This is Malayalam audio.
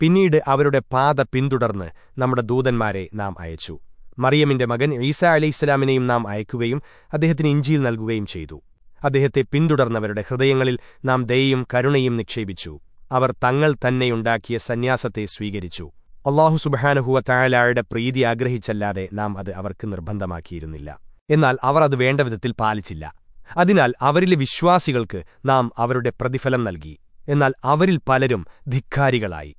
പിന്നീട് അവരുടെ പാത പിന്തുടർന്ന് നമ്മുടെ ദൂതന്മാരെ നാം അയച്ചു. മറിയമിന്റെ മകൻ ഈസ അലൈഹിസ്സലാമിനെയും നാം അയക്കുകയും അദ്ദേഹത്തിന് ഇഞ്ചിയിൽ നൽകുകയും ചെയ്തു. അദ്ദേഹത്തെ പിന്തുടർന്നവരുടെ ഹൃദയങ്ങളിൽ നാം ദയയും കരുണയും നിക്ഷേപിച്ചു. അവർ തങ്ങൾ തന്നെയുണ്ടാക്കിയ സന്യാസത്തെ സ്വീകരിച്ചു. അള്ളാഹു സുബഹാനഹുവ തായാലായുടെ പ്രീതി ആഗ്രഹിച്ചല്ലാതെ നാം അത് അവർക്ക് നിർബന്ധമാക്കിയിരുന്നില്ല. എന്നാൽ അവർ അത് വേണ്ട വിധത്തിൽ പാലിച്ചില്ല. അതിനാൽ അവരിലെ വിശ്വാസികൾക്ക് നാം അവരുടെ പ്രതിഫലം നൽകി. എന്നാൽ അവരിൽ പലരും ധിക്കാരികളായി.